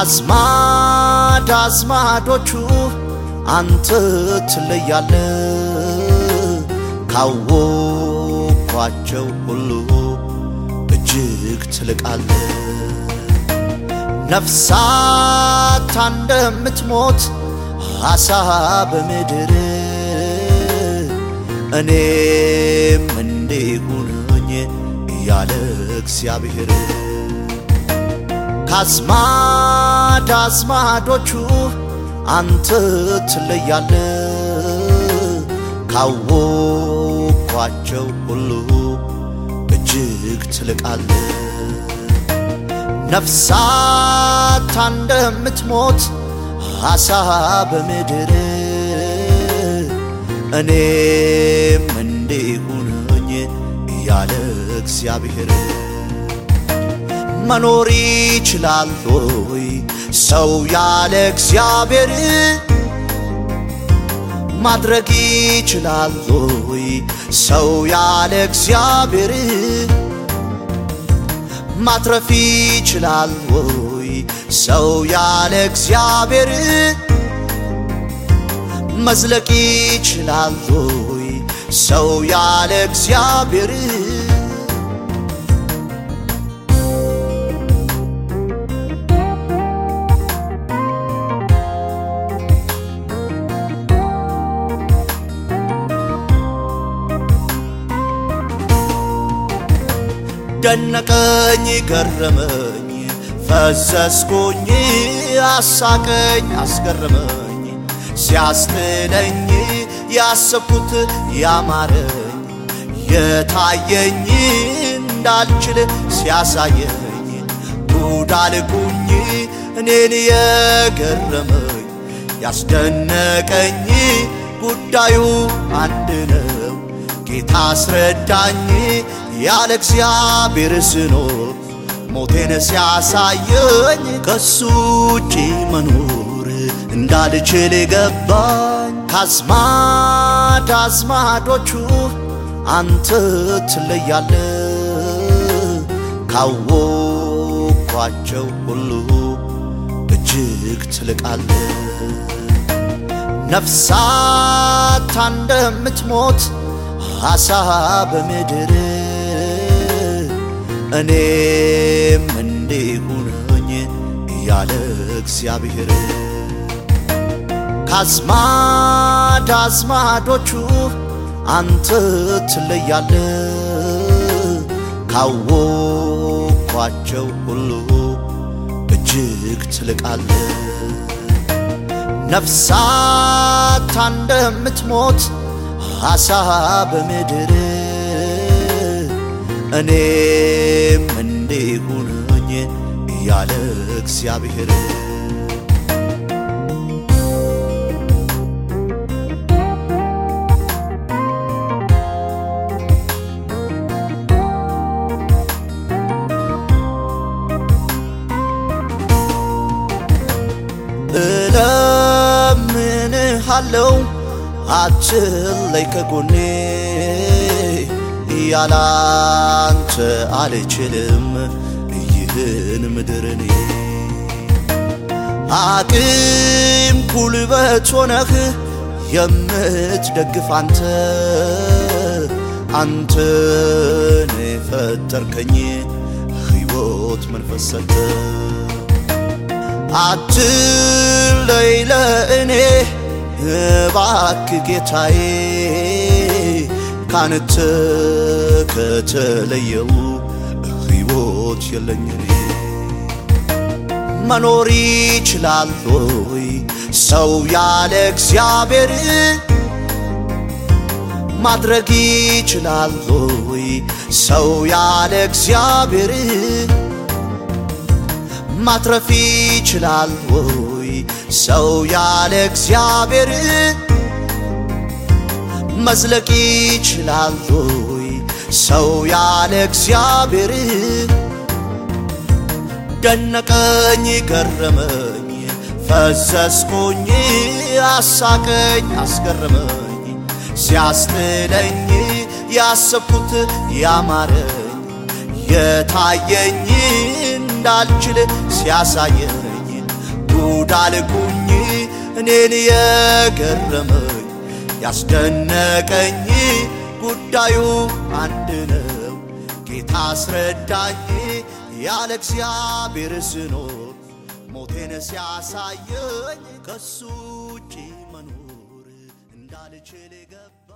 ካዝማድ አዝማዶቹ አንተ ትለያለ ካወኳቸው ሁሉ እጅግ ትልቃለ ነፍሳት እንደምትሞት አሳ በምድር እኔም እንዲሁንኝ እያለ እግዚአብሔር ካዝማድ አዝማዶቹ አንተ ትለያለ ካወኳቸው ሁሉ እጅግ ትልቃለ ነፍሳት እንደምትሞት አሳ በምድር እኔም እንዲሁንኝ እያለ እግዚአብሔር መኖር ይችላል ሆይ? ሰው ያለ እግዚአብሔር ማድረግ ይችላል ሆይ? ሰው ያለ እግዚአብሔር ማትረፍ ይችላል ሆይ? ሰው ያለ እግዚአብሔር መዝለቅ ይችላል ሆይ? ሰው ያለ እግዚአብሔር ደነቀኝ ገረመኝ ፈዘዝኩኝ አሳቀኝ አስገረመኝ። ሲያስጥለኝ ያሰብኩት ያማረኝ የታየኝ እንዳልችል ሲያሳየኝ። ጉዳልኩኝ እኔን የገረመኝ ያስደነቀኝ ጉዳዩ አንድ ነው ጌታ አስረዳኝ ያለ እግዚአብሔር ስኖር ሞቴን ሲያሳየኝ ከሱ ውጪ መኖር እንዳልችል ገባኝ። ካዝማድ አዝማዶቹ አንተ ትለያለ ካወኳቸው ሁሉ እጅግ ትልቃለ ነፍሳት እንደምትሞት አሳ በምድር እኔም እንዲሁንኝ እያለ እግዚአብሔር። ካዝማድ አዝማዶቹ አንተ ትለያለ ካወኳቸው ሁሉ እጅግ ትልቃለ ነፍሳት እንደምትሞት አሳ በምድር እኔም እንዲሁንኝ እያለ እግዚአብሔር። እለምንሃለው አትለይ ከጎኔ ያላንተ አልችልም ይህን ምድርኔ አቅም ጉልበት ሆነህ የምትደግፍ አንተ አንተን የፈጠርከኝ ሕይወት መንፈስ አትለይ ለእኔ እባክህ ጌታዬ ካንተ ከተለየው ሕይወት የለኝ መኖር ይችላል ሆይ ሰው ያለ እግዚአብሔር ማድረግ ይችላል ሆይ ሰው ያለ እግዚአብሔር ማትረፍ ይችላል ሆይ ሰው ያለ እግዚአብሔር መዝለቅ ይችላል ሆይ ሰው ያለ እግዚአብሔር ደነቀኝ ገረመኝ ፈዘዝኩኝ አሳቀኝ አስገረመኝ። ሲያስጥለኝ ያሰብኩት ያማረኝ የታየኝ እንዳልችል ሲያሳየኝ ጉድ አልኩኝ እኔን የገረመኝ ያስደነቀኝ ጉዳዩ አንድ ነው። ጌታ አስረዳኝ ያለ እግዚአብሔር ስኖር ሞቴን ሲያሳየኝ ከሱ ውጪ መኖር እንዳልችል ገባ